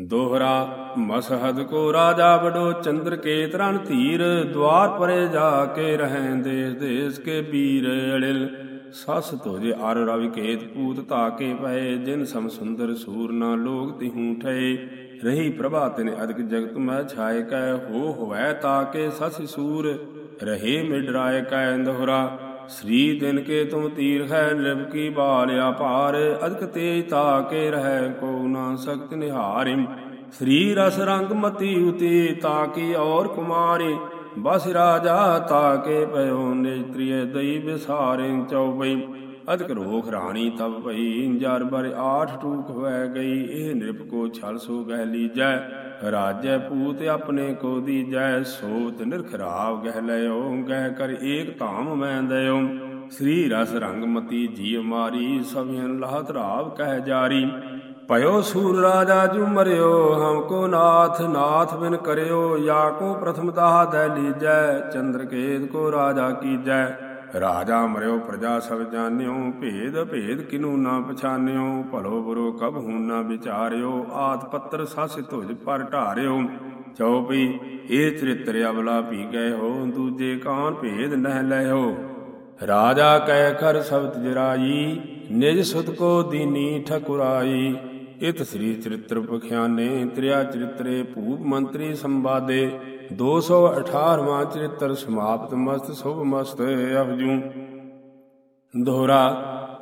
ਦੋਹਰਾ ਮਸਹਦ ਕੋ ਰਾਜਾ ਬਡੋ ਚੰਦਰ ਕੇ ਤਰਨ ਧੀਰ, ਦਵਾਰ ਪਰੇ ਜਾ ਕੇ ਰਹਿ ਦੇਸ ਦੇਸ ਕੇ ਬੀਰ ਅੜਿਲ। ਸਸ ਤੋਜੇ ਅਰ ਰਵਿ ਕੇਤ ਪੂਤ ਤਾਕੇ ਪਏ, ਜਿਨ ਸਮ ਸੁੰਦਰ ਸੂਰ ਨਾ ਲੋਗ ਤਿਹੂ ਠਏ। ਰਹੀ ਪ੍ਰਭਾ ਤਿਨ ਅਦਕ ਜਗਤ ਮੈਂ ਛਾਏ ਕੈ, ਹੋ ਹੋਵੈ ਤਾਕੇ ਸਸ ਸੂਰ, ਰਹੇ ਮਿਡਰਾਏ ਕੈ ਦੋਹਰਾ। ਸ੍ਰੀ ਦਿਨ ਕੇ ਤੁਮ ਤੀਰ ਹੈ, ਨਿਰਭ ਕੀ ਬਾਲਿਆ ਭਾਰ ਅਦਕ ਤੇਜ ਤਾਕੇ ਰਹਿ, ਕੋ ਨਾ ਸਕਤ ਨਿਹਾਰਿ। ਸ੍ਰੀ ਰਸ ਰੰਗ ਮਤੀ ਉਤੀ ਤਾਕੀ ਔਰ ਕੁਮਾਰੀ, ਬਸ ਰਾਜਾ ਤਾ ਤਾਕੇ ਪਇਓ ਨੇਤਰੀਏ ਦਈ ਵਿਸਾਰੇ ਚਉਬਈ ਅਦਕ ਰੋਖ ਰਾਣੀ ਤਬ ਭਈ, ਜਰ ਬਰ ਆਠ ਟੂਕ ਹੋਇ ਗਈ, ਇਹ ਨਿਰਪ ਕੋ ਛਲ ਸੋ ਗਹਿ ਲੀਜੈ ਰਾਜੈ ਪੂਤ ਆਪਣੇ ਕੋ ਦੀਜੈ, ਸੋਤ ਨਿਰਖਰਾਵ ਗਹਿ ਲਇਓ, ਗਹਿ ਕਰ ਏਕ ਧਾਮ ਮੈਂ ਦਇਓ। ਸ੍ਰੀ ਰਸ ਰੰਗ ਮਤੀ ਜੀ ਮਾਰੀ ਸਭਿਨ ਲਾਹਤ ਰਾਵ ਕਹਿ ਜਾਰੀ। ਭਇਓ ਸੂਰ ਰਾਜਾ ਜੂ ਮਰਿਓ, ਹਮ ਕੋ ਨਾਥ ਨਾਥ ਬਿਨ ਕਰਿਓ। ਯਾ ਕੋ ਪ੍ਰਥਮ ਦਾਹ ਦੈ ਲੀਜੈ, ਚੰਦਰ ਕੇਤ ਕੋ ਰਾਜਾ ਕੀਜੈ। ਰਾਜਾ ਮਰਿਓ, ਪ੍ਰਜਾ ਸਭ ਜਾਣਿਓ, ਭੇਦ ਭੇਦ ਕਿਨੂ ਨਾ ਪਛਾਨਿਓ ਭਲੋ ਬੁਰੋ ਕਬ ਹੂ ਨਾ ਵਿਚਾਰਿਓ ਆਤ ਪੱਤਰ ਸਾਸ ਧੁਜ ਪਰ ਢਾਰਿਓ। ਚਉਪਈ ਇਹ ਚਰਿਤ੍ਰ ਅਵਲਾ ਪੀ ਗਏ ਹੋ, ਦੂਜੇ ਕਾਨ ਭੇਦ ਨਹਿ ਲੈਓ ਰਾਜਾ ਕਹਿ ਕਰ ਸਬਦ ਜਰਾਈ, ਨਿਜ ਸੁਤ ਕੋ ਦੀਨੀ ਠਕੁਰਾਈ। ਇਤ ਸ੍ਰੀ ਚਰਿਤ੍ਰ ਪਖਿਆਨੇ, ਤ੍ਰਿਆ ਚਰਿਤਰੇ ਭੂਪ ਮੰਤਰੀ ਸੰਵਾਦੇ। 218ਵਾਂ ਚਰਿਤ੍ਰ ਸਮਾਪਤ ਮਸਤ, ਸੁਭ ਮਸਤ ਅਫਜੂ ਦੋਹਰਾ,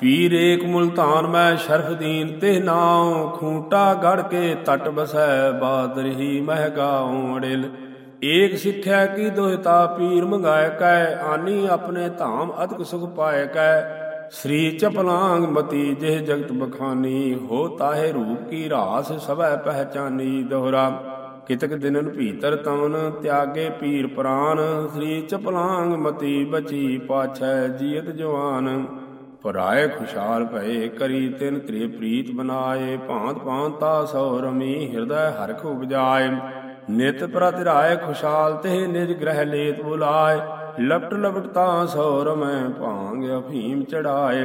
ਪੀਰ ਏਕ ਮੁਲਤਾਨ, ਮੈਂ ਸ਼ਰਫਦੀਨ ਤੇ ਨਾਉ ਖੂਟਾ ਗੜ ਕੇ ਤਟ ਬਸੈ ਬਾਦਰਹੀ ਮਹਿਗਾਉ ਅੜਿਲ ਏਕ ਸਿੱਖਿਆ ਕੀ ਦੋਹਿਤਾ, ਪੀਰ ਮੰਗਾਇ ਕੈ, ਆਨੀ ਆਪਣੇ ਧਾਮ ਅਦਕ ਸੁਖ ਪਾਏ ਕੈ। ਸ੍ਰੀ ਚਪਲਾਂਗ ਮਤੀ, ਜਿਹ ਜਗਤ ਬਖਾਨੀ, ਹੋ ਤਾਹੇ ਰੂਪ ਕੀ ਰਾਸ ਸਭੈ ਪਹਿਚਾਨੀ। ਦੋਹਰਾ ਕਿਤਕ ਦਿਨਨ ਭੀਤਰ ਤਵਨ, ਤਿਆਗੇ ਪੀਰ ਪ੍ਰਾਨ, ਸ੍ਰੀ ਚਪਲਾਂਗ ਮਤੀ ਬਚੀ ਪਾਛੈ ਜੀਤ ਜਵਾਨ। ਪਰਾਏ ਖੁਸ਼ਾਲ ਭਏ ਕਰੀ ਤਿਨ ਤ੍ਰਿ ਪ੍ਰੀਤ ਬਨਾਏ, ਭਾਂਤ ਭਾਂਤਾ ਸੋ ਰਮੀ ਹਿਰਦੈ ਹਰਖ ਉਪਜਾਏ। ਨਿਤ ਪ੍ਰਤਿਰਾਏ ਖੁਸ਼ਾਲ ਤੇ ਨਿਜ ਗ੍ਰਹਿ ਲੇਤ ਬੁਲਾਏ, ਲਪਟ ਲਪਟ ਤਾਂ ਸੋ ਰਮੈ ਭਾਂਗ ਅਫੀਮ ਚੜਾਏ।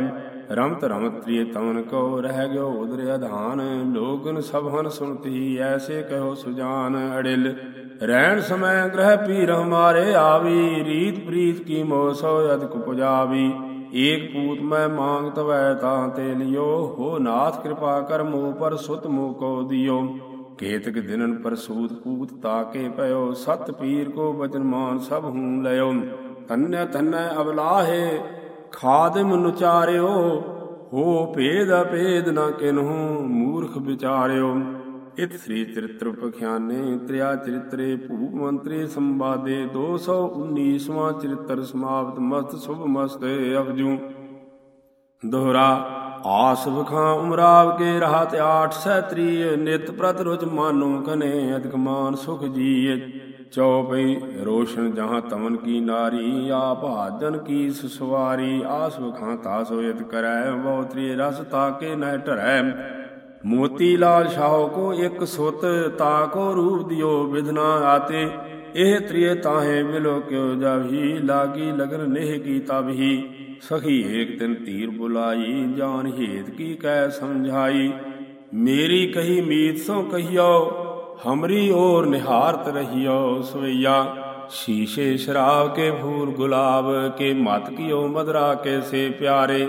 ਰਮਤ ਰਮਤ ਤ੍ਰਿਏ ਤਮਨ ਕੋ ਰਹਿ ਗਿਓ ਉਦਰ ਅਧਾਨ। ਲੋਗਨ ਸਭਨ ਸੁਣਤੀ ਐਸੇ ਕਹੋ ਸੁਜਾਨ। ਅੜਿਲ ਰਹਿਣ ਸਮੈ ਗ੍ਰਹਿ ਪੀਰ ਹਮਾਰੇ ਆਵੀ। ਰੀਤ ਪ੍ਰੀਤ ਕੀ ਮੋ ਸੋ ਅਦਕ ਪੁਜਾਵੀ। ਏਕ ਪੂਤ ਮੈਂ ਮੰਗ ਤਵੈ ਤਾਂ ਤੇ ਲਿਓ। ਹੋ ਨਾਥ ਕਿਰਪਾ ਕਰ ਮੋ ਪਰ ਸੁਤ ਮੋ ਕੋ ਦਿਓ। ਕੇਤਕ ਦਿਨਨ ਪਰਸੂਤ ਪੂਤ ਤਾਕੇ ਪਇਓ। ਸਤ ਪੀਰ ਕੋ ਬਚਨ ਮਾਨ ਸਭ ਹੂੰ ਲਿਓ ਤੰਨਿ ਤੰਨਿ ਅਬਲਾਹੇ ਖਾਦਮ ਨੁਚਾਰਿਓ, ਹੋ ਭੇਦ ਅਪੇਦ ਨਾ ਕਿਨਹੂ, ਮੂਰਖ ਵਿਚਾਰਿਓ। ਇਤ ਸ੍ਰੀ ਚਰਿਤ੍ਰ ਪਖਿਆਨੇ, ਤ੍ਰਿਆ ਚਰਿਤਰੇ ਭੂਪ ਮੰਤਰੀ ਸੰਵਾਦੇ 219ਵਾਂ ਚਰਿਤ੍ਰ ਸਮਾਪਤ ਮਸਤ ਸੁਭ ਮਸਤ ਅਵਜੂ। ਦੋਹਰਾ, ਆਸ ਬਖਾਂ ਉਮਰਾਵ ਕੇ ਰਹਾਤ, ਆਠ ਸੈ ਤ੍ਰੀ ਨਿਤ ਪ੍ਰਤ ਰੁਚ ਮਾਨੋ ਕਨੇ, ਅਦਕ ਮਾਨ ਸੁਖ ਜੀ ਚਉਪਈ ਰੋਸ਼ਨ ਜਹਾਂ ਤਮਨ ਕੀ ਨਾਰੀ, ਆਪ ਹਾਦਨ ਕੀ ਸੁਸਵਾਰੀ, ਆਸ ਬਖਾਂ ਤਾਸ ਹੋਇਤ ਕਰੈ ਬਹੁ ਤ੍ਰੀ ਰਸ ਤਾਕੇ ਨਹਿ ਢਰੈ। ਮੋਤੀ ਲਾਲ ਸ਼ਾਹ ਕੋ ਇਕ ਸੁਤ, ਤਾ ਕੋ ਰੂਪ ਦਿਓ ਵਿਧਨਾ ਆਤੇ। ਇਹ ਤ੍ਰਿਏ ਤਾਹੇ ਮਿਲੋ ਕਿਉ ਜਾਵੀ ਲਾਗੀ ਲਗਨ ਨੇਹ ਕੀ ਤਬਹੀ ਸਖੀ ਏਕ ਦਿਨ ਧੀਰ ਬੁਲਾਈ, ਜਾਨ ਹੇਤ ਕੀ ਕਹਿ ਸਮਝਾਈ। ਮੇਰੀ ਕਹੀ ਮੀਤ ਸੋ ਕਹੀਓ ਹਮਰੀ ਓਰ ਨਿਹਾਰਤ ਰਹੀਓ ਸਵਈਆ ਸ਼ੀਸ਼ੇ ਸ਼ਰਾਬ ਕੇ ਫੂਲ ਗੁਲਾਬ ਕੇ ਮਤ ਕੀਓ ਮਦਰਾ ਕੇ ਸੇ ਪਿਆਰੇ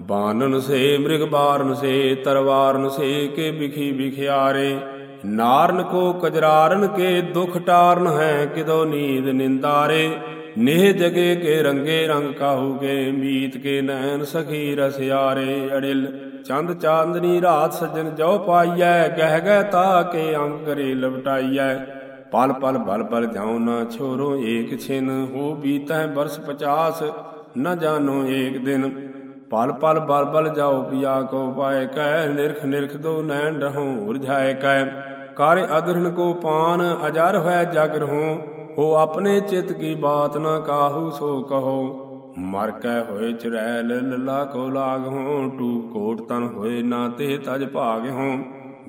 ਬਾਨਨ ਸੇ ਮ੍ਰਿਗ ਬਾਰਨ ਸੇ ਤਰਵਾਰਨ ਸੇ ਕੇ ਬਿਖੀ ਬਿਖਿਆਰੇ ਨਾਰਨ ਕੋ ਕਜਰਾਰਨ ਕੇ ਦੁਖ ਟਾਰਨ ਹੈ ਕਿਦੋ ਨੀਂਦ ਨਿੰਦਾਰੇ ਨੇਹ ਜਗੇ ਕੇ ਰੰਗੇ ਰੰਗ ਕਾਹੂ ਕੇ ਮੀਤ ਕੇ ਨੈਣ ਸਖੀ ਰਸਿਆਰੇ ਅੜਿਲ ਚੰਦ ਚਾਂਦਨੀ ਰਾਤ ਸੱਜਣ ਜੋ ਪਾਈਐ, ਗਹਿ ਗਹਿ ਤਾ ਕੇ ਅੰਗ ਕਰੇ ਲਵਟਾਈਐ। ਪਲ ਪਲ ਬਲ ਬਲ ਜਾਉ ਨਾ ਛੋਰੋ ਏਕ ਛਿਨ, ਹੋ ਬੀਤੈ ਬਰਸ 50 ਨ ਜਾਣੋ ਏਕ ਦਿਨ। ਪਲ ਪਲ ਬਲ ਬਲ ਜਾਓ ਪਿਆ ਕੋ ਪਾਏ ਕੈ, ਨਿਰਖ ਨਿਰਖ ਦੋ ਨੈਣ ਰਹੋ ਉਰਝਾਏ ਕੈ। ਕਰ ਅਗਰਨ ਕੋ ਪਾਨ, ਅਜਰ ਹੋਇ ਜਗ ਰਹੋ ਹੋ ਆਪਣੇ ਚਿਤ ਕੀ ਬਾਤ ਨਾ ਕਾਹੂ ਸੋ ਕਹੋ। ਮਰ ਕੈ ਹੋਏ ਚਰੈਲ ਲੱਲਾ ਕੋ ਲਾਗ ਹੋ, ਟੂ ਕੋਟ ਤਨ ਹੋਏ ਨਾ ਤੇ ਤਜ ਭਾਗ ਹੋ।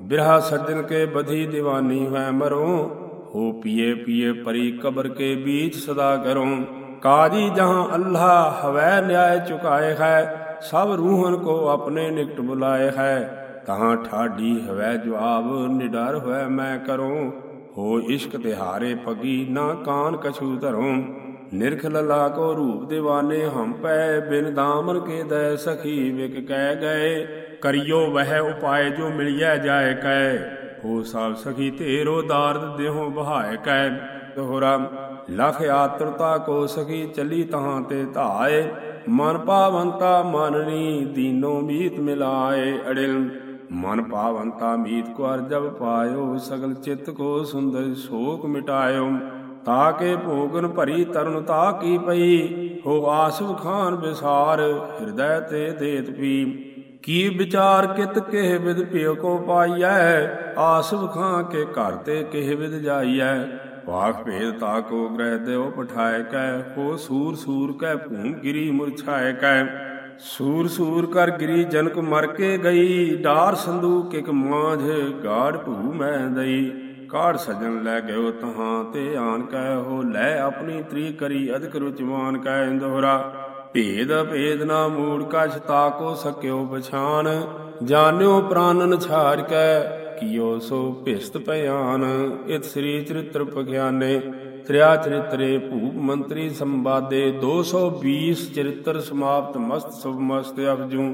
ਬਿਰਹਾ ਸੱਜਣ ਕੇ ਬਧੀ ਦੀਵਾਨੀ ਹੈ ਮਰੋ, ਹੋ ਪੀਏ ਪੀਏ ਪਰੀ ਕਬਰ ਕੇ बीच ਸਦਾ ਕਰੋ। ਕਾਜੀ ਜਹਾਂ ਅੱਲਾਹ ਹਵੈ ਨਿਆਏ ਚੁਕਾਏ ਹੈ, ਸਭ ਰੂਹਨ ਕੋ ਆਪਣੇ ਨਿਕਟ ਬੁਲਾਏ ਹੈ। ਤਾਂ ਠਾਡੀ ਹਵੈ ਜਵਾਬ, ਨਿਡਰ ਹੋਇ ਮੈਂ ਕਰੋ। ਹੋ ਇਸ਼ਕ ਤਿਹਾਰੇ ਪਗੀ ਨਾ ਕਾਨ ਕਛੂ ਧਰੋਂ। ਨਿਰਖ ਲਲਾ ਕੋ ਰੂਪ دیਵਾਨੇ ਹਮ ਪੈ, ਬਿਨ ਦਾਮਨ ਕੇ ਦੈ ਸਖੀ ਵਿਕ ਕਹਿ ਗਏ। ਕਰਿਓ ਵਹਿ ਉਪਾਏ ਜੋ ਮਿਲਿਆ ਜਾਏ ਕੈ। ਹੋ ਸਭ ਸਖੀ ਤੇਰੋ ਦਾਰਦ ਦੇਹੋ ਬਹਾਏ ਕੈ। ਦੋਹਰਾ, ਲਖ ਆਤਰਤਾ ਕੋ ਸਖੀ ਚਲੀ ਤਹਾਂ ਤੇ ਧਾਏ। ਮਨ ਪਾਵੰਤਾ ਮਨਨੀ ਦੀਨੋ ਮੀਤ ਮਿਲਾਏ ਅੜਿਲ। ਮਨ ਪਾਵੰਤਾ ਮੀਤ ਕੋ ਅਰ ਜਬ ਪਾਇਓ, ਸਗਲ ਚਿੱਤ ਕੋ ਸੁੰਦਰ ਸ਼ੋਕ ਮਿਟਾਇਓ। ਤਾ ਕੇ ਭੋਗਨ ਭਰੀ ਤਰੁਣਤਾ ਕੀ ਪਈ? ਹੋ ਆਸਵ ਖਾਨ ਵਿਸਾਰ, ਹਿਰਦੈ ਤੇ ਦੇਤ ਪੀ ਕੀ ਵਿਚਾਰ ਕਿਤ ਕਿਹ ਵਿਦ ਪਿਓ ਕੋ ਪਾਈਐ? ਆਸਵ ਖਾਂ ਕੇ ਘਰ ਤੇ ਕਿਹ ਵਿਦ ਜਾਈਐ? ਵਾਖ ਭੇਦ ਤਾ ਕੋ ਗ੍ਰਹਿ ਦਿਓ ਪਠਾਇ ਕੈ ਹੋ ਸੂਰ ਸੂਰ ਕੈ ਭੂਮ ਗਿਰੀ ਮੁਰਛਾਇ ਕੈ। ਸੂਰ ਸੂਰ ਕਰ ਗਿਰੀ ਜਨਕ ਮਰ ਕੇ ਗਈ, ਡਾਰ ਸੰਦੂਕ ਇਕ ਮਾਝ ਗਾੜ ਭੂ ਮੈਂ ਦਈ। ਕਾੜ ਸਜਣ ਲੈ ਗਇਓ ਤਹਾਂ ਤੇ ਆਨ ਕੈ ਹੋ ਲੈ ਆਪਣੀ ਤਰੀ ਕਰੀ ਅਧਿਕ ਰੁਚਮਾਨ ਕੈ ਦੋਹਰਾ ਭੇਦ ਭੇਦ ਨਾ ਮੂੜ ਕਛ ਤਾ ਸਕਿਓ ਪਛਾਨ। ਜਾਣਿਓ ਪ੍ਰਾਨਨ ਛਾੜ ਕੈ ਕੀਓ ਸੋ ਭਿਸਤ ਪਿਆਨ ਇਤ ਸ੍ਰੀ ਚਰਿਤ੍ਰ ਪਗਿਆਨੇ ਤ੍ਰਿਆ ਚਰਿਤਰੇ ਭੂਪ ਮੰਤਰੀ ਸੰਵਾਦੇ। 220 ਚਰਿਤ੍ਰ ਸਮਾਪਤ ਮਸਤ ਸੁਭ ਮਸਤ ਅਬਜੂ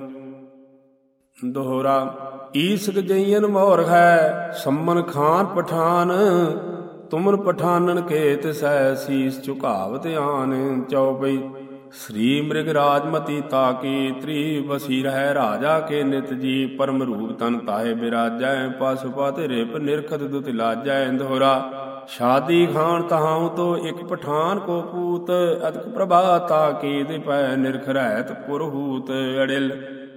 ਦੋਹਰਾ, ਈਸਕ ਜਈਨ ਮੋਰ ਹੈ, ਸੰਮਨ ਖਾਨ ਪਠਾਨ। ਤੁਮਨ ਪਠਾਨਨ ਕੇ ਤਿਸੈ ਸੀਸ ਝੁਕਾਵਤ ਆਨ। ਚਉਪਈ ਸ੍ਰੀ ਮ੍ਰਿਗ ਰਾਜਮਤੀ ਤਾਕੀ, ਤ੍ਰੀ ਵਸੀ ਰਹਿ ਰਾਜਾ ਕੇ ਨਿਤ ਜੀ, ਪਰਮ ਰੂਪ ਤਨ ਤਾਹੇ ਬਿਰਾਜੈ ਪਸੁਪਤ ਰਿਪ ਨਿਰਖਤ ਦੁਤ ਲਾਜੈ। ਦੋਹਰਾ, ਸ਼ਾਦੀ ਖਾਨ ਤਹਾਉ ਤੋ ਇਕ ਪਠਾਨ ਕੋ ਪੂਤ, ਅਦਕ ਪ੍ਰਭਾ ਤਾਕੀ ਦੇ ਪੈ ਨਿਰਖ ਰਹਿਤ ਪੁਰਹੂਤ ਅੜਿਲ।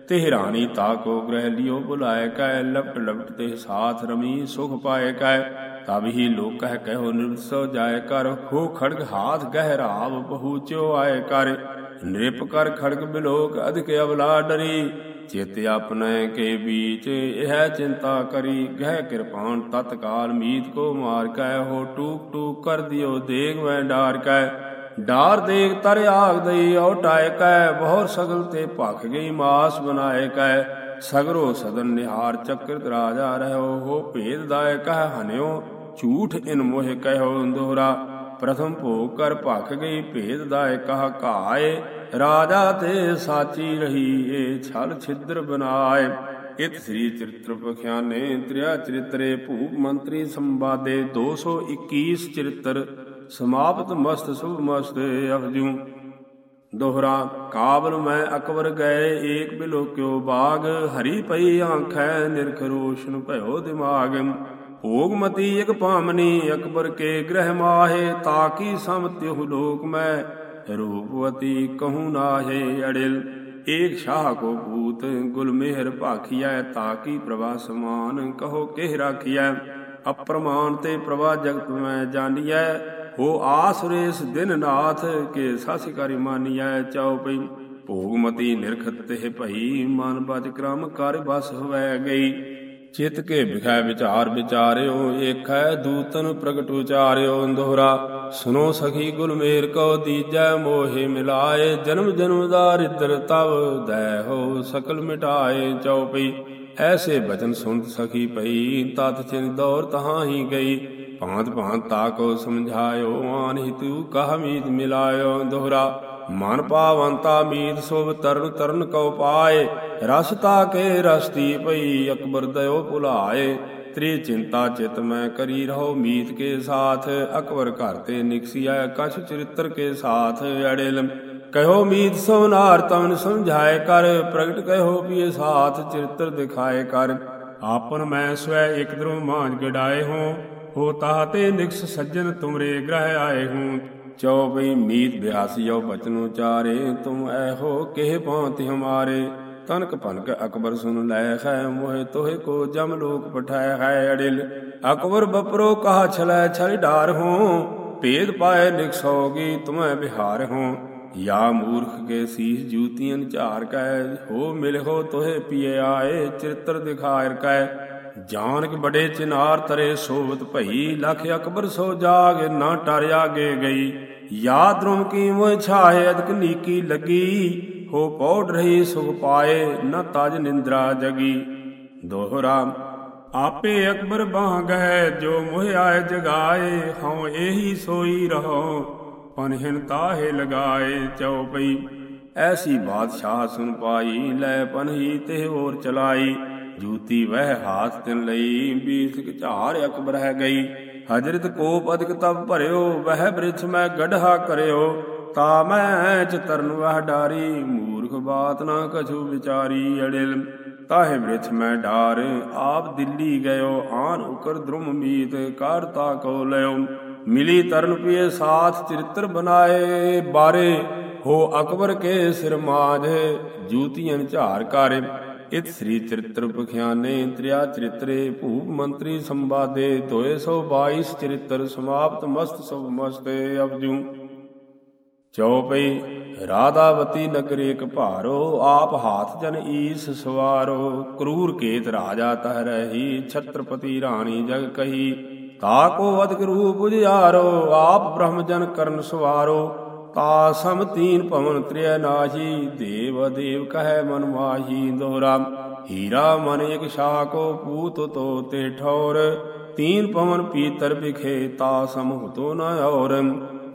ਤੇ ਰਾਣੀ ਤਾ ਕੋ ਗ੍ਰਹਿ ਲਿਓ ਬੁਲਾਇ ਕੈ, ਲਪਟ ਲਪਟ ਤੇ ਸਾਥ ਰਮੀ ਸੁਖ ਪਾਏ ਕੈ। ਤਬ ਹੀ ਲੋਕ ਕਹਿ, ਕਹਿਓ ਨਿਰਸੋ ਜਾਏ ਕਰ, ਹੋ ਖੜਗ ਹਾਥ ਗਹਿਰਾਵ ਪਹੁੰਚਿਓ ਆਏ ਕਰ। ਨਿਰਪ ਕਰ ਖੜਗ ਬਿਲੋਕ ਅਧਿਕ ਅਵਲਾ ਡਰੀ, ਚਿਤ ਆਪਨੇ ਕੇ ਬੀਚ, ਇਹ ਚਿੰਤਾ ਕਰੀ। ਗਹਿ ਕਿਰਪਾਨ ਤਤਕਾਲ ਮੀਤ ਕੋ ਮਾਰ ਕੈ, ਹੋ ਟੂਕ ਟੂਕ ਕਰ ਦਿਓ ਦੇਗ ਮੈਂ ਡਾਰ ਕੈ। ਡਾਰ ਦੇਗ ਤਰ ਆਗ ਦਈ ਔਟਾਏ ਕੈ, ਬਹੁਰ ਸਗਲ ਤੇ ਭਖ ਗਈ ਮਾਸ ਬਨਾਏ ਸਗਰੋ ਸਦਨ ਨਿਹਾਰ ਚੱਕਰ ਰਾਜਾ ਰਹਿਓ, ਹੋ ਭੇਦ ਦਾਇ ਕਹ ਹਨਿਓ, ਝੂਠ ਇਨ ਮੋਹਿ ਕਹਿਓ ਦੋਹਰਾ ਪ੍ਰਥਮ ਭੋਗ ਕਰ ਭਖ ਗਈ, ਭੇਦ ਦਾਇ ਕਹ ਘਾਏ। ਰਾਜਾ ਤੇ ਸਾਚੀ ਰਹੀ, ਏ ਛਲ ਛਿੱਦਰ ਬਨਾਏ ਇਤ ਸ੍ਰੀ ਚਰਿਤ੍ਰ ਪਖਿਆਨੇ, ਤ੍ਰਿਆ ਚਰਿਤਰੇ, ਭੂਪ ਮੰਤਰੀ ਸੰਵਾਦੇ 221 ਚਰਿਤ੍ਰ। ਸਮਾਪਤ ਮਸਤ ਸੁਭ ਮਸਤ ਅਵਜੂ ਦੋਹਰਾ ਕਾਬਲ ਮੈਂ ਅਕਬਰ ਗਏ, ਏਕ ਬਿਲੋਕਿਓ ਬਾਗ। ਹਰੀ ਪਈ ਆਂਖੈ, ਨਿਰਖ ਰੋਸ਼ਨ ਭਇਓ ਦਿਮਾਗ। ਭੋਗਮਤੀ ਇਕ ਪਾਮਨੀ ਅਕਬਰ ਕੇ ਗ੍ਰਹਿ ਮਾਹੇ ਤਾਕੀ ਸਮਤਿਹੁ ਲੋਕ ਮੈਂ, ਰੂਪਵਤੀ ਕਹੂ ਨਾਹੇ ਅੜਿਲ। ਏਕ ਸ਼ਾਹ ਕੋ ਭੂਤ ਗੁਲ ਮਿਹਰ ਭਾਖੀਐ ਤਾਕੀ ਪ੍ਰਭਾ ਸਮਾਨ ਕਹੋ ਕਿਹ ਰਾਖੀਐ। ਅਪਰਮਾਨ ਤੇ ਪ੍ਰਭਾ ਜਗਤ ਮੈਂ ਜਾਣੀਐ ਹੋ ਆਸੁਰੇਸ ਦਿਨ ਨਾਥ ਕੇ ਸਾਸਿਕਾਰੀ ਮਾਨੀਐ ਚਉਪਈ ਭੋਗਮਤੀ ਨਿਰਖਤ ਤੇ ਭਈ ਮਨ ਬਚ ਕ੍ਰਮ ਕਰ ਬਸ ਹੋਵੈ ਗਈ। ਚਿਤ ਕੇ ਵਿਖੈ ਵਿਚਾਰ ਵਿਚਾਰਿਓ, ਏਖੈ ਦੂਤਨ ਪ੍ਰਗਟ ਉਚਾਰਿਓ ਦੋਹਰਾ ਸੁਨੋ ਸਖੀ ਗੁਲਮੇਰ ਕੋ ਦੀਜੈ ਮੋਹਿ ਮਿਲਾਏ, ਜਨਮ ਜਨਮ ਦਾ ਰਿਦਰ ਤਵ ਦੈ ਹੋ ਸਕਲ ਮਿਟਾਏ ਚਉਪਈ ਐਸੇ ਬਚਨ ਸੁਣਤ ਸਖੀ ਪਈ, ਤਤ ਚਿਨ ਦੌਰ ਤਹਾਂ ਹੀ ਗਈ। ਭਾਂਤ ਭਾਂਤ ਤਾਕੋ ਸਮਝਾਇਓ, ਆਨ ਹਿਤੂ ਕਹ ਮੀਤ ਮਿਲਾਇਓ ਦੋਹਰਾ। ਮਨ ਪਾਵੰਤਾ ਮੀਤ ਸੋਭ ਤਰਨ ਤਰਨ ਕਉ ਪਾਏ, ਰਸ ਤਾ ਕੇ ਰਸਤੀ ਪਈ ਅਕਬਰ ਦਇਓ ਭੁਲਾਏ। ਤ੍ਰੀ ਚਿੰਤਾ ਚਿਤ ਮੈਂ ਕਰੀ ਰਹੋ ਮੀਤ ਕੇ ਸਾਥ, ਅਕਬਰ ਘਰ ਤੇ ਨਿਕਸਿਆ ਕਛ ਚਰਿੱਤਰ ਕੇ ਸਾਥ ਅੜੇਲ। ਕਹਿਓ ਮੀਤ ਸੋਨਾਰ ਤਨ ਸਮਝਾਏ ਕਰ, ਪ੍ਰਗਟ ਕਹਿਓ ਪੀਏ ਸਾਥ ਚਰਿੱਤਰ ਦਿਖਾਏ ਕਰ। ਆਪਨ ਮੈਂ ਸਵੈ ਇਕ ਦਰੋ ਮਾਂਜ ਗਡਾਏ ਹੋ ਹੋ ਤਾਤੇ ਨਿਕਸ ਸੱਜਣ ਤੁਮਰੇ ਗ੍ਰਹਿ ਆਏ ਹੂੰ। ਚੌਬਈ ਮੀਤ ਬਿਆਸੀਓ ਬਚਨ ਉਚਾਰੇ ਤੁਮ ਐਹੋ ਕਿਹ ਭਾਂਤ ਹਮਾਰੇ। ਤਨਕ ਭਨਕ ਅਕਬਰ ਸੁਨ ਲੈ ਹੈ ਮੋਹਿ ਤੋਹਿ ਕੋ ਜਮ ਲੋਕ ਪਠਾਇ ਹੈ ਅੜਿਲ। ਅਕਬਰ ਬਪਰੋ ਕਹਾ ਛਲੈ ਛਲ ਢਾਰ ਹੋ। ਭੇਦ ਪਾਏ ਨਿਕਸੋਗੀ ਤੁਮੈ ਬਿਹਾਰ ਹੋ। ਯਾ ਮੂਰਖ ਕੇ ਸੀਸ ਜੂਤੀਆਂ ਝਾਰ ਕੈ, ਹੋ ਮਿਲਹੋ ਤੋਹਿ ਪੀਏ ਆਏ, ਚਿਤਰ ਦਿਖਾਇਰ ਕੈ। ਜਾਨਕ ਬੜੇ ਚਿਨਾਰ ਤਰੇ ਸੋਵਤ ਭਈ, ਲਖ ਅਕਬਰ ਸੋ ਜਾਗ, ਨਾ ਟਰ ਆਗੇ ਗਈ। ਯਾਦ ਰੁਮ ਕੀ ਮੋਹ ਛਾਏ, ਅਦਕ ਨੀਕੀ ਲੱਗੀ। ਹੋ ਪੌੜ ਰਹੀ ਸੁਖ ਪਾਏ, ਨ ਤਜ ਨਿੰਦਰਾ ਜਗੀ। ਦੋਹਰਾ, ਆਪੇ ਅਕਬਰ ਬਾਹ ਗਏ ਜੋ ਮੋਹ ਆਏ ਜਗਾਏ, ਹਉ ਇਹੀ ਸੋਈ ਰਹੋ ਪਨਹਿਨ ਤਾਹੇ ਲਗਾਏ ਚਉਪਈ ਐਸੀ ਬਾਦਸ਼ਾਹ ਸੁਨ ਪਾਈ, ਲੈ ਪਨਹੀ ਤੇ ਹੋਰ ਚਲਾਈ। ਜੂਤੀ ਵਹਿ ਹਾਥ ਤਿਨ ਲਈ ਬੀਸ ਝਾਰ ਅਕਬਰ ਹੈ ਗਈ। ਹਜਰਤ ਕੋਪ ਅਧਿਕ ਤਬ ਭਰਿਓ, ਵਹਿ ਬ੍ਰਿਛ ਮੈਂ ਗੜਹਾ ਕਰਿਓ। ਤਾ ਮੈਂ ਚਤਰਨ ਵਹ ਡਾਰੀ, ਮੂਰਖ ਬਾਤ ਨਾ ਕਛੂ ਵਿਚਾਰੀ ਅੜਿਲ। ਤਾਹੇ ਬ੍ਰਿਛ ਮੈਂ ਡਾਰ, ਆਪ ਦਿੱਲੀ ਗਇਓ, ਆਨ ਉਕਰ ਦ੍ਰੁਮ ਮੀਤ ਕਰਤਾ ਕੋ ਲਿਓ ਮਿਲੀ ਤਰਨ ਪੀਏ ਸਾਥ ਚਰਿਤਰ ਬਨਾਏ, ਬਾਰੇ ਹੋ ਅਕਬਰ ਕੇ ਸਿਰ ਮਾਝ, ਜੂਤੀਆਂ ਝਾਰ ਕਾਰੇ। ਇਤ ਸ੍ਰੀ ਚਰਿਤ੍ਰ ਪਖਿਆਨੇ ਤ੍ਰਿਆ ਚਰਿਤਰੇ, ਭੂਪ ਮੰਤਰੀ ਸੰਵਾਦੇ 222 ਚਰਿਤ੍ਰ, ਸਮਾਪਤ ਮਸਤ ਸਭ ਮਸਤੇ ਅਬਜੂ ਚਉਪਈ ਰਾਧਾਵਤੀ ਨਗਰ ਭਾਰੋ, ਆਪ ਹਾਥ ਜਨ ਈਸ ਸਵਾਰੋ। ਕਰੂਰ ਕੇਤ ਰਾਜਾ ਤਹ ਰਹੀ, ਛਤਰਪਤੀ ਰਾਣੀ ਜਗ ਕਹੀ। ਤਾ ਕੋ ਅਦਕ ਰੂਪ ਆਪ ਬ੍ਰਹਮ ਜਨ ਕਰਨ ਸਵਾਰੋ। ਤਾ ਸਮ ਤੀਨ ਭਵਨ ਤ੍ਰਿਆ ਨਾਹੀ, ਦੇਵ ਦੇਵ ਕਹੈ ਮਨ ਮਾਹੀ ਦੋਹਰਾ ਹੀਰਾ ਮਨ ਇਕ ਸ਼ਾਹ ਕੋ ਪੂਤ ਤੋ ਤੇ ਠੌਰ। ਤੀਨ ਪਵਨ ਪੀਤਰ ਵਿਖੇ ਤਾ ਸਮ ਹੁਤੋ ਨ ਔਰ।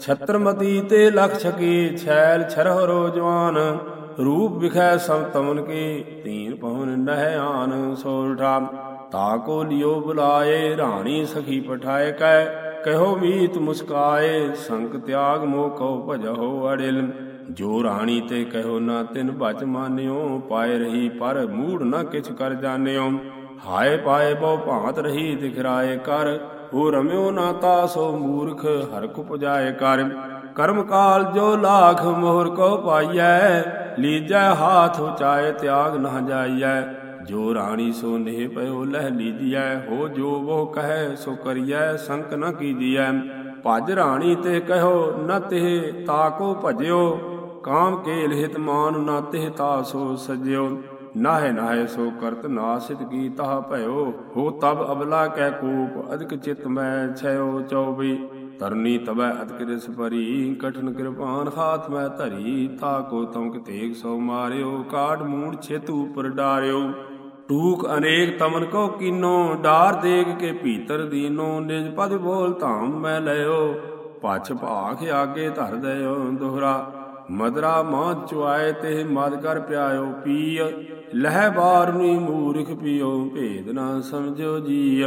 ਛਤਰਮਤੀ ਤੇ ਲਖ ਛਕੀ ਛੈਲ ਛਰਹਰੋ ਜਵਾਨ। ਰੂਪ ਵਿਖੈ ਸਮ ਤਮਨ ਕੀ ਤੀਨ ਪਵਨ ਨਹਿ ਆਨ ਸੋਲਠਾ। ਤਾ ਕੋ ਲਿਓ ਬੁਲਾਏ, ਰਾਣੀ ਸਖੀ ਪਠਾਏ ਕੈ। ਕਹਿਓ ਮੀਤ ਮੁਸਕਾਏ ਸੰਕ ਤਿਆਗ ਮੋਹ ਕਉ ਭਜਹੁ ਅੜਿਲ। ਜੋ ਰਾਣੀ ਤੇ ਕਹਿਓ ਨਾ ਤਿਨ ਬਚ ਮਾਨਿਓ, ਪਾਏ ਰਹੀ ਪਰ ਮੂੜ ਨਾ ਕਿਛ ਕਰ ਜਾਣਿਓ। ਹਾਏ ਪਾਏ ਬਹੁ ਭਾਂਤ ਰਹੀ ਦਿਖਰਾਏ ਕਰ ਹੋ ਰਮਿਓ ਨਾ ਤਾਸੋ ਮੂਰਖ ਹਰ ਕੁ ਪੁਜਾਏ ਕਰ। ਕਰਮ ਕਾਲ ਜੋ ਲਾਖ ਮੋਹਰ ਕੋ ਪਾਈਐ, ਲੀਜੈ ਹਾਥ ਉਚਾਏ ਤਿਆਗ ਨਾ ਜਾਈਐ। ਜੋ ਰਾਣੀ ਸੋ ਨਹਿ ਪਇਓ ਲਹਿ ਲੀਜੀਐ ਹੋ ਜੋ ਵੋ ਕਹੈ, ਸੋ ਕਰੀਐ ਸੰਕ ਨ ਕੀਜੀਐ ਭਜ ਰਾਣੀ ਤੇ ਕਹਿਓ, ਨ ਤਿਹ ਤਾਕੋ ਭਜਿਓ। ਕਾਮ ਕੇ ਲਿਹਿਤ ਮਾਨ ਨ ਤਿਹ ਤਾਸੋ ਸਜਿਓ। ਨਾਹਿ ਨਾਹਿ ਸੋ ਕਰਤ ਨਾਸਿਤ ਕੀ ਤਾਹ ਭਇਓ। ਹੋ ਤਬ ਅਬਲਾ ਕੈ ਕੂਪ ਅਧਿਕ ਚਿਤ ਮੈਂ ਛਇਓ ਚੌਬੀ ਤਰਨੀ ਤਬੈ ਅਤਿਕ ਰਿਸ ਭਰੀ, ਕਠਨ ਕਿਰਪਾਨ ਹਾਥ ਮੈਂ ਧਰੀ। ਤਾ ਕੋ ਤਮਕ ਤੇਗ ਸੋ ਮਾਰਿਓ ਕਾਟ ਮੂੜ ਛੇਤ ਉਪਰ ਡਾਰਿਓ। ਟੂਕ ਅਨੇਕ ਤਮਨ ਕੋ ਕੀਨੋ, ਡਾਰ ਦੇਗ ਕੇ ਭੀਤਰ ਦੀਨੋ, ਨਿਜ ਪਦ ਬੋਲ ਧਾਮ ਮੈਂ ਲਿਓ ਪਛ ਭਾਖ ਆਗੇ ਧਰ ਦਇਓ ਦੁਹਰਾ, ਮਦਰਾ ਮਾਂ ਚੁਆਏ ਤੇ ਮਦ ਕਰ ਪਿਆਇਓ ਪੀ ਲਹਿ ਬਾਰਨੀ ਮੂਰਖ ਪਿਓ ਭੇਦ ਨਾ ਸਮਝੋ ਜੀ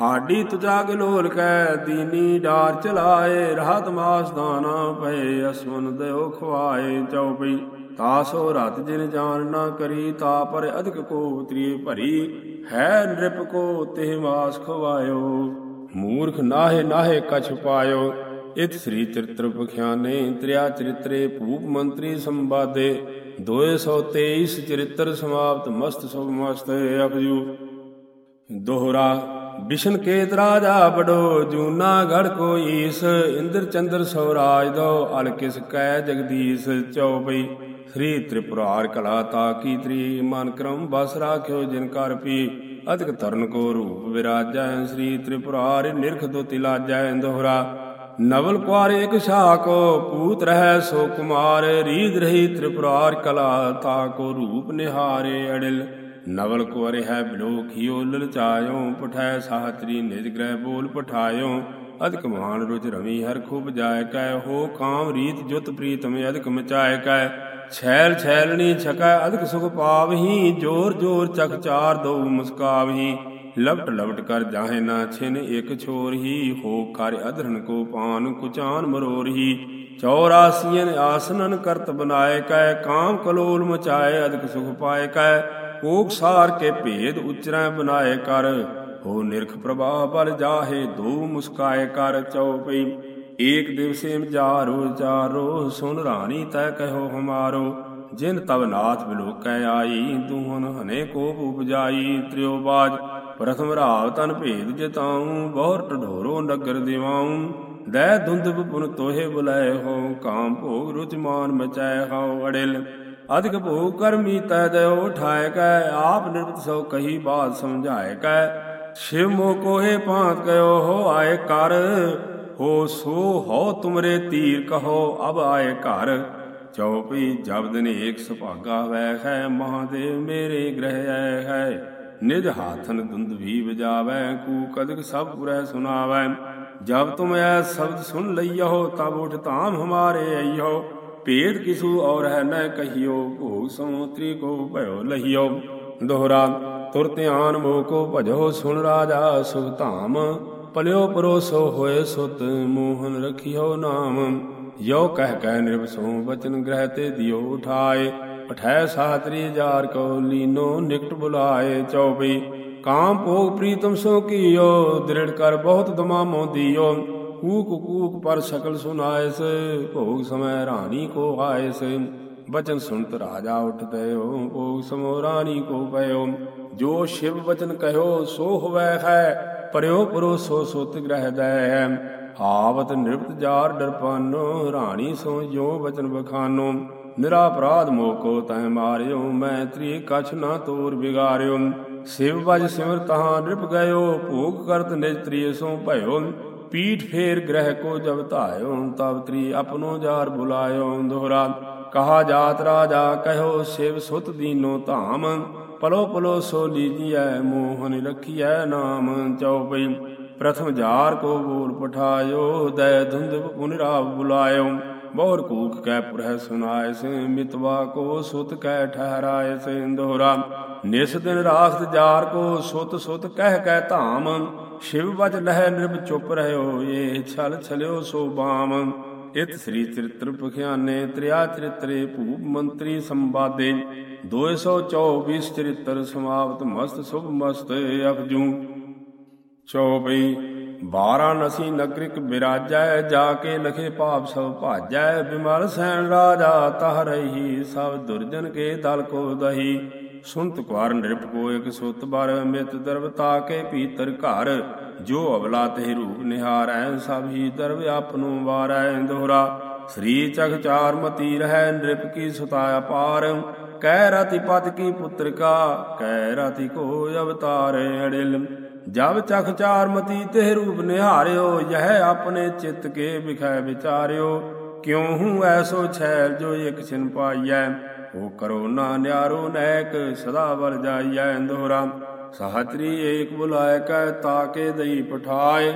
ਹਾਡੀ ਤੁਜਾ ਗਲੋਲ ਕੈ, ਦੀਨੀ ਡਾਰ ਚਲਾਏ, ਰਾਤ ਮਾਸ ਦਾਨਾ ਪਏ, ਅਸਮਨ ਦਿਓ ਖਵਾਏ ਚਉਪਈ ਤਾਸੋ ਰਤ ਜਿਨ ਜਾਣ ਨਾ ਕਰੀ, ਤਾ ਪਰ ਅਧਿਕ ਕੋ ਤ੍ਰੀ ਭਰੀ। ਹੈ ਨ੍ਰਿਪ ਕੋ ਤੇ ਮਾਸ ਖਵਾਇਓ, ਮੂਰਖ ਨਾਹੇ ਨਾਹੇ ਕਛ ਪਾਇਓ। ਇਤ ਸ੍ਰੀ ਚਰਿਤ੍ਰ ਪਖਿਆਨੇ, ਤ੍ਰਿਆ ਚਰਿਤਰੇ, ਭੂਪ ਮੰਤਰੀ ਸੰਵਾਦੇ। 223 ਚਰਿਤ੍ਰ ਸਮਾਪਤ, ਮਸਤ ਸੁਭ ਮਸਤ ਅਪਜੂ ਦੋਹਰਾ ਬਿਸ਼ਨ ਕੇਤ ਰਾਜਾ ਬੜੋ ਜੂਨਾ ਗੜ ਕੋ ਈਸ ਇੰਦਰ ਚੰਦਰ ਸਵਰਾਜ ਦੋ, ਅਲ ਕਿਸ ਕੈ ਜਗਦੀਸ਼ ਚਉਪਈ ਸ੍ਰੀ ਤ੍ਰਿਪੁਰਾਰ ਕਲਾ ਤਾ ਕੀ ਤ੍ਰੀ, ਮਨ ਕਰਮ ਬਸ ਰਾਖਿਓ ਜਿਨ ਕਰ ਪੀ। ਅਧਿਕ ਤਰਨ ਕੋ ਰੂਪ ਵਿਰਾਜੈ, ਸ੍ਰੀ ਤ੍ਰਿਪੁਰਾਰ ਨਿਰਖ ਦੋ ਤਿਲਾਜੈ ਦੋਹਰਾ। ਨਵਲ ਕੁਆਰ ਇਕ ਸ਼ਾਹ ਕੋ, ਪੂਤ ਰਹਿ ਸੋ ਕੁਮਾਰ। ਰੀਦ ਰਹੀ ਤ੍ਰਿਪੁਰਾਰ ਕਲਾ ਤਾ ਕੋ ਰੂਪ ਨਿਹਾਰੇ ਅੜਿਲ। ਨਵਲ ਕੁਵਰ ਹੈ ਬਿਲੋਖਿਓ ਲਲਚਾਇਓ ਪਠਾਇ ਸਾਹਤਰੀ ਨਿਜ ਗ੍ਰਹਿ ਬੋਲ ਪਠਾਇਓ। ਅਧਿਕ ਮਾਨ ਰੁਚ ਰਵੀ ਹਰ ਖੂਬ ਜਾਇ ਕੈ, ਹੋ ਕਾਮ ਰੀਤ ਜੁਤ ਪ੍ਰੀਤਮ ਅਧਿਕ ਮਚਾਇ ਕੈ। ਛੈਲ ਛੈਲਣੀ ਛਕੈ ਅਧਿਕ ਸੁਖ ਪਾਵਹੀ, ਜੋਰ ਜੋਰ ਚਖ ਚਾਰ ਦੋ ਮੁਸਕਾਵਹੀ। ਲਵਟ ਲਵਟ ਕਰ ਜਾਹੇ ਨਾ ਛਿਨ ਇਕ ਛੋਰ ਹੀ ਹੋ ਕਰ ਅਧਰਨ ਕੋ ਪਾਨ ਕੁਚਾਨ ਮਰੋਰ ਹੀ 84 ਆਸਨਨ ਕਰਤ ਬਨਾਏ ਕੈ, ਕਾਮ ਕਲੋਲ ਮਚਾਏ ਅਧਿਕ ਸੁਖ ਪਾਏ ਕੈ। ਕੋਕ ਕੇ ਭੇਦ ਉਚਰੈ ਬਨਾਏ ਕਰ, ਹੋ ਨਿਰਖ ਪ੍ਰਭਾ ਬਲ ਜਾਹੇ, ਦੋ ਮੁਸਕਾਏ ਕਰ ਚਉਪਈ ਏਕ ਦਿਵਸੇ ਜਾਰੋ ਚਾਰੋ ਸੁਨ ਰਾਣੀ ਤੈ ਕਹਿਓ ਹਮਾਰੋ। ਜਿਨ ਤਵ ਨਾਥ ਬਿਲੋਕੈ ਆਈ, ਦੂਹਨ ਹਨੇ ਕੋਪ ਉਪਜਾਈ ਤ੍ਰਿਓ ਬਾਜ। ਪ੍ਰਥਮ ਰਾਵ ਤਨ ਭੇਦ ਜਤਾਉ ਬਹੁਰ ਢੋਰੋ ਨਗਰ ਦਿਵਾਉ। ਦੈ ਦੁੰਦਬ ਪੁਨ ਤੋਹੇ ਬੁਲਾਏ ਹੋ ਕਾਮ ਭੋਗ ਰੁਚ ਮਾਨ ਮਚਾਏ ਹਾਉ ਅੜਿਲ। ਅਧਿਕ ਭੋਗ ਕਰਮੀ ਤੈ ਦਇਓ ਠਾਇ ਕੈ, ਆਪ ਨਿਰਭਤ ਸੋ ਕਹੀ ਬਾਤ ਸਮਝਾਏ ਕੈ। ਸ਼ਿਵ ਮੋ ਕੋਹੇ ਭਾਂਤ ਕਯੋ ਹੋ ਆਏ ਕਰ ਹੋ ਸੋ ਹੋ ਤੁਮਰੇ ਤੀਰ ਕਹੋ ਅਬ ਆਏ ਘਰ। ਚਉਪਈ ਜਬ ਦਿਨ ਏਕ ਸੁਭਾਗਾ ਵੈ ਹੈ, ਮਹਾਦੇਵ ਮੇਰੇ ਗ੍ਰਹਿ ਆਏ ਹੈ। ਨਿਜ ਹਾਥਨ ਦੁੰਦ ਵੀ ਵਜਾਵੈ, ਕੂ ਕਦਕ ਸਭ ਪੁਰੈ ਸੁਨਾਵੈ। ਜਬ ਤੁਮ ਐ ਸ਼ਬਦ ਸੁਨ ਲਈਓ, ਤਬ ਉਠ ਧਾਮ ਹਮਾਰੇ ਅਈਓ ਭੇਦ ਕਿਸੂ ਔਰ ਹੈ ਨ ਕਹੀਓ ਭੋਗ ਸਮੋਤਰੀ ਕੋ ਭਇਓ ਲਹੀਓ। ਦੋਹਰਾ, ਤੁਰ ਧਿਆਨ ਮੋ ਕੋ ਭਜੋ, ਸੁਣ ਰਾਜਾ ਸੁਖ ਧਾਮ। ਪਲਿਓ ਪਰੋਸੋ ਹੋਏ ਸੁਤ, ਮੋਹਨ ਰਖਿਓ ਨਾਮ। ਯੋ ਕਹਿ ਕਹਿ ਨਿਰਵਸੋ ਬਚਨ ਗ੍ਰਹਿ ਤੇ ਦਿਓ ਉਠਾਏ। ਪਠੈ ਸਾਤਰੀ ਜਾਰ ਕੋ ਲੀਨੋ ਨਿਕਟ ਬੁਲਾਏ ਚੌਬੀ। ਕਾਮ ਭੋਗ ਪ੍ਰੀਤਮ ਸੋ ਕੀਓ, ਦ੍ਰਿੜ ਕਰ ਬਹੁਤ ਦਮਾਮੋ ਦੀਓ। ਕੂਕ ਕੂਕ ਪਰ ਸਕਲ ਸੁਨਾਇਸ ਭੋਗ ਸਮੈ ਰਾਣੀ ਕੋ ਆਇਸ ਬਚਨ ਸੁਣਤ ਰਾਜਾ ਉਠ ਪਇਓ ਭੋਗ ਸਮੋ ਰਾਣੀ ਕੋ ਪਇਓ ਜੋ ਸ਼ਿਵ ਬਚਨ ਕਹਿਓ, ਸੋ ਹੋਵੈ ਹੈ, ਪਰਿਓ ਪਰੋ ਸੋ ਸੁਤ ਗ੍ਰਹਿ ਦੈ ਆਵਤ ਨਿਰਪਤ ਜਾਰ ਡਰਪਾਨੋ, ਰਾਣੀ ਸੋ ਜੋ ਬਚਨ ਬਖਾਨੋ। ਨਿਰਾਪਰਾਧ ਮੋਕੋ ਤੈ ਮਾਰਿਓ ਮੈਂ ਤ੍ਰੀ ਕਛ ਨਾ ਤੋਰ ਬਿਗਾਰਿਓ ਸਿਵ ਵਜ ਸਿਮਰ ਤਹਾਂ ਨਿਰਪ ਗਇਓ, ਭੋਗ ਕਰਤ ਨਿਜ ਤ੍ਰੀ ਸੋ ਭਇਓ। ਪੀਠ ਫੇਰ ਗ੍ਰਹਿ ਕੋ ਜਬ ਧਾਇਓ, ਤਬ ਤ੍ਰੀ ਆਪਣੋ ਜਾਰ ਬੁਲਾਇਓ ਦੋਹਰਾ। ਕਹਾ ਜਾਤ ਰਾਜਾ, ਕਹਿਓ ਸਿਵ ਸੁਤ ਦੀਨੋ ਧਾਮ। ਪਲੋ ਪਲੋ ਸੋ ਲੀਜੀਐ, ਮੋਹਨ ਰਖੀਐ ਨਾਮ। ਚਉਪਈ ਪ੍ਰਥਮ ਜਾਰ ਕੋ ਬੋਲ ਪਠਾਇਓ ਦੈ ਧੁੰਦ ਪੁਨਰਾਵ ਬੁਲਾਇਓ। ਬਹੁਰ ਕੂਕ ਕੈ ਪੁਰਹਿ ਸੁਨਾਇ ਸੇ ਮਿਤਵਾ ਕੋ ਸੁਤ ਕੈ ਠਹਰਾਇ ਸੇ ਦੋਹਰਾ। ਨਿਸ ਦਿਨ ਰਾਖਤ ਜਾਰ ਕੋ ਸੁਤ ਸੁਤ ਕਹਿ ਕੈ ਧਾਮ। ਸ਼ਿਵ ਵਜ ਲਹਿ ਨਿਰਭ ਚੁਪ ਰਹਿਓ, ਏ ਛਲ ਛਲਿਓ ਸੋ ਬਾਮ। ਇਤ ਸ੍ਰੀ ਚਰਿਤ੍ਰ ਪਖਿਆਨੇ, ਤ੍ਰਿਆ ਚਰਿਤਰੇ ਭੂਪ ਮੰਤਰੀ ਸੰਵਾਦੇ। 224 ਚਰਿਤ੍ਰ ਸਮਾਪਤ, ਮਸਤ ਸੁਭ ਮਸਤ ਅਪਜੂ ਚੌਪਈ ਬਾਰਾਨਸੀ ਨਗਰਿਕ ਬਿਰਾਜੈ, ਜਾ ਕੇ ਲਖੇ ਪਾਪ ਸਭ ਭਾਜੈ। ਬਿਮਲ ਸੈਨ ਰਾਜਾ, ਤਹ ਰਹੀ ਸਭ ਦੁਰਜਨ ਕੇ ਦਲ ਕੋ ਦਹੀ। ਸੁਨਤ ਕੁਾਰ ਨਿਰਪ ਕੋ ਇਕ ਸੁਤ ਬਰ, ਮਿਤ ਦਰਵਤਾ ਕੇ ਪੀਤਰ ਘਰ। ਜੋ ਅਵਲਾ ਤੇ ਰੂਪ ਨਿਹਾਰੈ, ਸਭ ਹੀ ਦਰਵ ਆਪਨੋ ਵਾਰੈ ਦੋਹਰਾ। ਸ੍ਰੀ ਚਖ ਚਾਰ ਮਤੀ ਰਹਿ, ਨਿਰਪ ਕੀ ਸੁਤਾ ਅਪਾਰ। ਕਹਿ ਰਤੀ ਪਤ ਕੀ ਪੁੱਤਰ ਕਾ, ਕਹਿ ਰਤੀ ਕੋ ਅਵਤਾਰ ਅੜਿਲ। ਜਬ ਚਖ ਚਾਰ ਮਤੀ ਤੇ ਰੂਪ ਨਿਹਾਰਿਓ, ਯਹ ਆਪਣੇ ਚਿੱਤ ਕੇ ਵਿਖੈ ਵਿਚਾਰਿਓ। ਕਿਉ ਹੂੰ ਐਸੋ ਛੈਲ ਜੋ ਇਕ ਛਿਨ ਪਾਈਐ? ਉਹ ਕਰੋ ਨਾ ਨਿਆਰੋ ਨੈਕ, ਸਦਾ ਬਲ ਜਾਈਐ ਦੋਹਰਾ ਸਹਤਰੀ ਏਕ ਬੁਲਾਇ ਕੈ ਤਾਕੇ ਦਈ ਪਠਾਏ।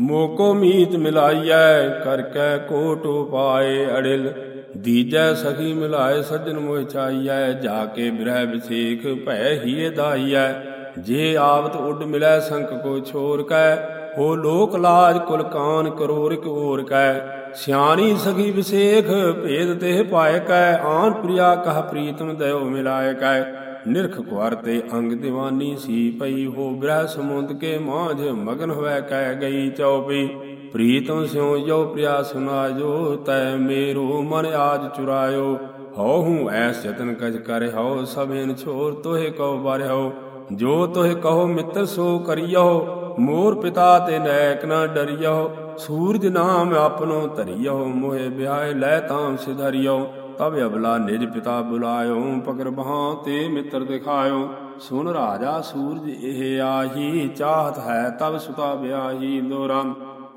ਮੋਕੋ ਮੀਤ ਮਿਲਾਈਐ, ਕਰ ਕੈ ਕੋਟ ਉਪਾਏ ਅੜਿਲ। ਦੀਜੈ ਸਖੀ ਮਿਲਾਏ ਸੱਜਣ ਮੋਹਿ ਚਾਈਐ ਜਾ ਕੇ ਬਿਰਹਿ ਵਿਸੇਖ ਭੈ ਹੀਏ ਦਾਈਐ। ਜੇ ਆਵਤ ਉੱਡ ਮਿਲੈ ਸੰਕ ਕੋ ਛੋਰ ਕੈ, ਹੋ ਲੋਕ ਲਾਜ ਕੁਲ ਕਾਨ ਕਰੋਰਿਕ ਓਰ ਕੈ। ਸਿਆਣੀ ਸਖੀ ਵਿਸੇਖ ਭੇਦ ਤੇ ਪਾਇ ਕੈ, ਆਨ ਪ੍ਰਿਆ ਕਹ ਪ੍ਰੀਤਮ ਦਇਓ ਮਿਲਾਇ ਕੈ। ਨਿਰਖ ਕੁਾਰ ਤੇ ਅੰਗ ਦੀਵਾਨੀ ਸੀ ਪਈ, ਹੋ ਬਿਰਹ ਸਮੁੰਦ ਕੇ ਮਾਝ ਮਗਨ ਹੋਇ ਕਹਿ ਗਈ ਚਉਪੀ। ਪ੍ਰੀਤਮ ਸਿਉ ਜੋ ਪ੍ਰਿਆ ਸੁਨਾਜੋ ਤੈ ਮੇਰੋ ਮਨ ਆਜ ਚੁਰਾਇਓ। ਹਉ ਹੂੰ ਐਸ ਯਤਨ ਕਜ ਕਰ ਹਉ, ਸਭੇਨ ਛੋਰ ਤੋਹਿ ਕਉ ਬਾਰਿਓ ਜੋ ਤੋਹਿ ਕਹੋ ਮਿੱਤਰ ਸੋ ਕਰਿਓ, ਮੋਰ ਪਿਤਾ ਤੇ ਨੈਕ ਨਾ ਡਰਿਓ, ਸੂਰਜ ਨਾਮ ਆਪਨੋ ਧਰਿਓ, ਮੋਹਿ ਬਿਆਏ ਲੈ ਤਾਮ ਸਿਧਰਿਓ ਤਬ ਅਬਲਾ ਨਿਜ ਪਿਤਾ ਬੁਲਾਇਓ, ਪਕਰ ਬਹਾਂ ਤੇ ਮਿੱਤਰ ਦਿਖਾਇਓ, ਸੁਨ ਰਾਜਾ ਸੂਰਜ ਇਹ ਆਹੀ, ਚਾਹਤ ਹੈ ਤਬ ਸੁਤਾ ਬਿਆਹੀ ਦੋਰਾ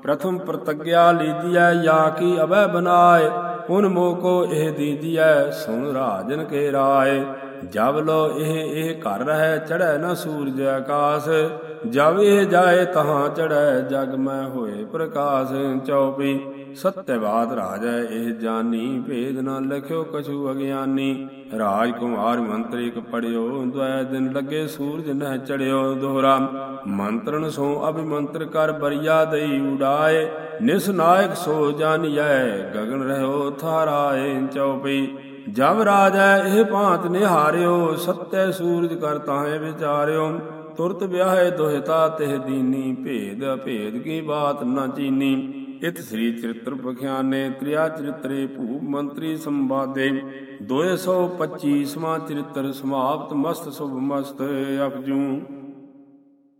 ਪ੍ਰਥਮ ਪ੍ਰਤਗਿਆ ਲੀਜੀਐ, ਯਾ ਕੀ ਅਬੈ ਬਨਾਏ, ਪੁਨ ਮੋਕੋ ਇਹ ਦੀਜੀਐ, ਸੁਨ ਰਾਜਨ ਕੇ ਰਾਏ। ਜਬ ਲੋ ਇਹ ਇਹ ਘਰ ਰਹਿ ਚੜੈ ਨਾ ਸੂਰਜ ਆਕਾਸ। ਜਬ ਇਹ ਜਾਏ ਤਹਾਂ ਚੜੈ ਜਗ ਮੈਂ ਹੋਏ ਪ੍ਰਕਾਸ਼। ਚਉਪੀ ਸਤਿਵਾਦ ਰਾਜੈ, ਇਹ ਜਾਨੀ, ਭੇਦ ਨਾ ਲਖਿਓ ਕਛੂ ਅਗਿਆਨੀ। ਰਾਜ ਕੁਮਾਰ ਮੰਤਰੀ ਕ ਪੜਿਓ ਦ્વੈ ਦਿਨ ਲੱਗੇ ਸੂਰਜ ਨਹਿ ਚੜਿਓ ਦੋਹਰਾ। ਮੰਤਰਣ ਸੋ ਅਭਿਮੰਤਰ ਕਰ ਬਰੀਆ ਦਈ ਉਡਾਏ। ਨਿਸ ਨਾਇਕ ਸੋ ਜਾਣੀਐ ਗਗਨ ਰਹਿਓ ਥਾਰਾਏ। ਚਉਪਈ ਜਬ ਰਾਜੈ ਇਹ ਭਾਂਤ ਨਿਹਾਰਿਓ, ਸਤੈ ਸੂਰਜ ਕਰ ਤਾਹੇ ਵਿਚਾਰਿਓ। ਤੁਰਤ ਵਿਆਹੇ ਦੋਹਿਤਾ, ਤਿਹ ਦੀਨੀ, ਭੇਦ ਭੇਦ ਕੀ ਬਾਤ ਨ ਚੀਨੀ। ਇਤ ਸ੍ਰੀ ਚਰਿਤ੍ਰ ਪਖਿਆਨੇ, ਤ੍ਰਿਆ ਚਰਿਤਰੇ ਭੂਪ ਮੰਤਰੀ ਸੰਵਾਦੇ। 225ਵਾਂ ਚਰਿਤ੍ਰ ਸਮਾਪਤ, ਮਸਤ ਸੁਭ ਮਸਤ ਅਪਜੂ